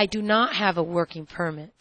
I do not have a working permit.